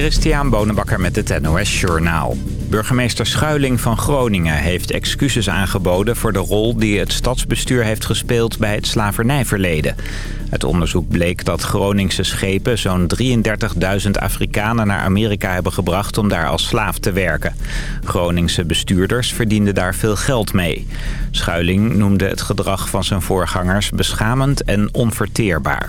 Christian Bonenbakker met het NOS Journaal. Burgemeester Schuiling van Groningen heeft excuses aangeboden... voor de rol die het stadsbestuur heeft gespeeld bij het slavernijverleden. Het onderzoek bleek dat Groningse schepen zo'n 33.000 Afrikanen naar Amerika hebben gebracht... om daar als slaaf te werken. Groningse bestuurders verdienden daar veel geld mee. Schuiling noemde het gedrag van zijn voorgangers beschamend en onverteerbaar.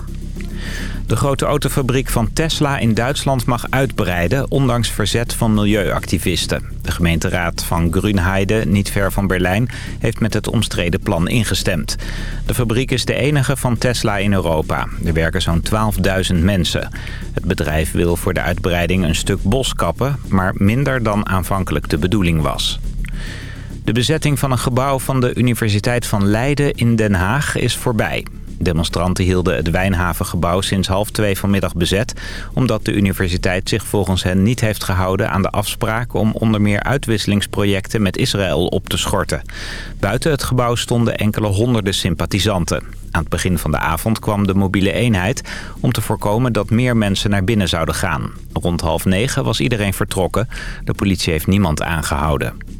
De grote autofabriek van Tesla in Duitsland mag uitbreiden... ondanks verzet van milieuactivisten. De gemeenteraad van Grünheide, niet ver van Berlijn... heeft met het omstreden plan ingestemd. De fabriek is de enige van Tesla in Europa. Er werken zo'n 12.000 mensen. Het bedrijf wil voor de uitbreiding een stuk bos kappen... maar minder dan aanvankelijk de bedoeling was. De bezetting van een gebouw van de Universiteit van Leiden in Den Haag is voorbij. Demonstranten hielden het Wijnhavengebouw sinds half twee vanmiddag bezet... omdat de universiteit zich volgens hen niet heeft gehouden aan de afspraak... om onder meer uitwisselingsprojecten met Israël op te schorten. Buiten het gebouw stonden enkele honderden sympathisanten. Aan het begin van de avond kwam de mobiele eenheid... om te voorkomen dat meer mensen naar binnen zouden gaan. Rond half negen was iedereen vertrokken. De politie heeft niemand aangehouden.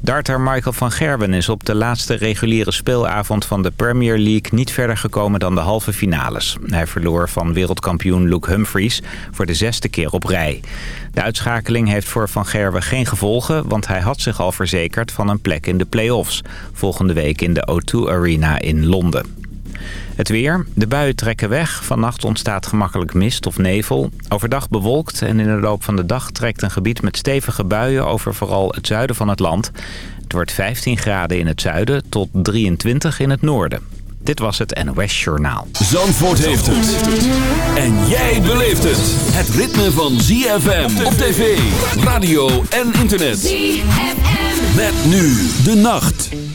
Darter Michael van Gerwen is op de laatste reguliere speelavond van de Premier League niet verder gekomen dan de halve finales. Hij verloor van wereldkampioen Luke Humphries voor de zesde keer op rij. De uitschakeling heeft voor Van Gerwen geen gevolgen, want hij had zich al verzekerd van een plek in de play-offs. Volgende week in de O2 Arena in Londen. Het weer. De buien trekken weg. Vannacht ontstaat gemakkelijk mist of nevel. Overdag bewolkt en in de loop van de dag trekt een gebied met stevige buien over vooral het zuiden van het land. Het wordt 15 graden in het zuiden tot 23 in het noorden. Dit was het NOS Journaal. Zandvoort heeft het. En jij beleeft het. Het ritme van ZFM op tv, radio en internet. ZFM. Met nu de nacht.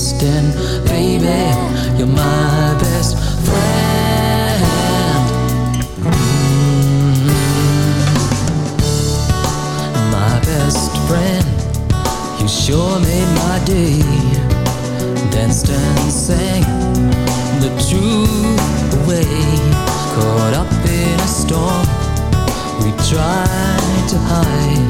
waste And baby, you're my best friend. Mm. My best friend You sure made my day. Danced and sang the truth away Caught up in a storm We tried to hide.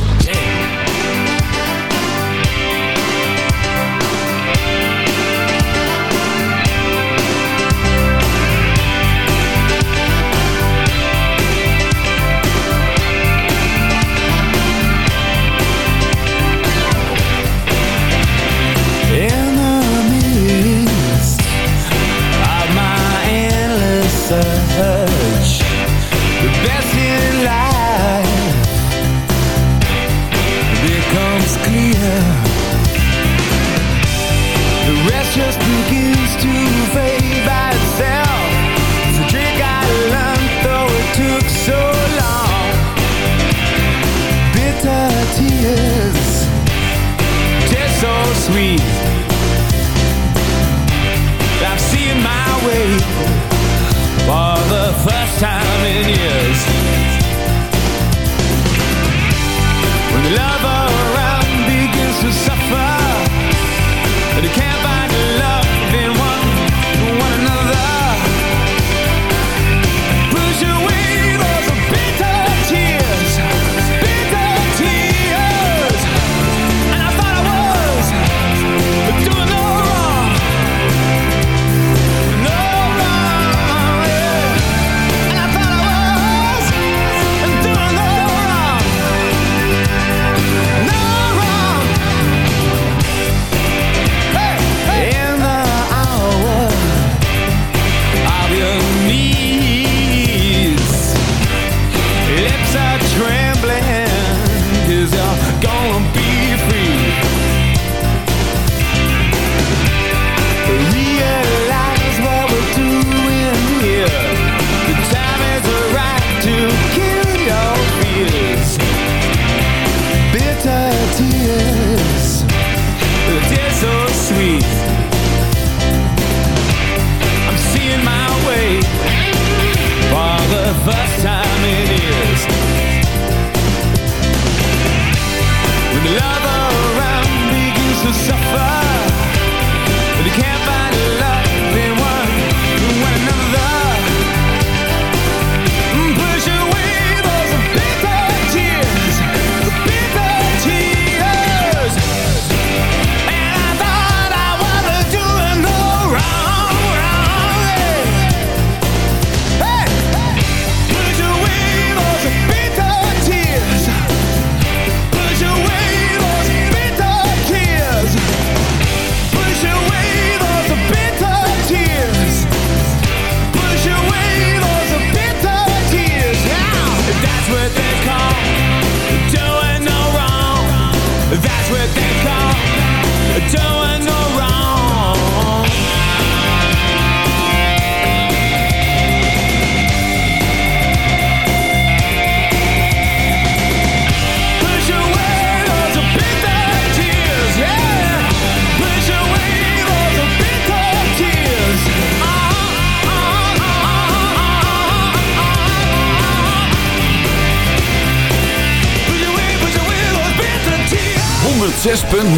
engineer.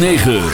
9.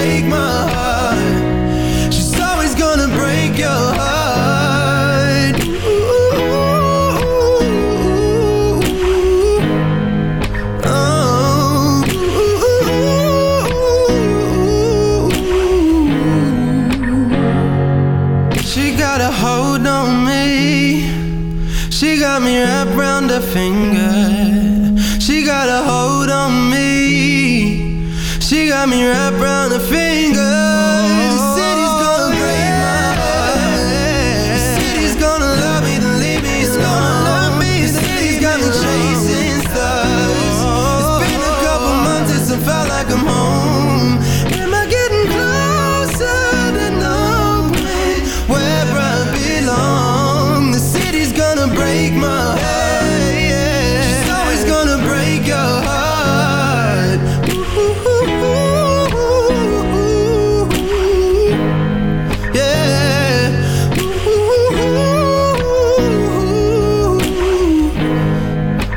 break my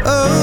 Oh.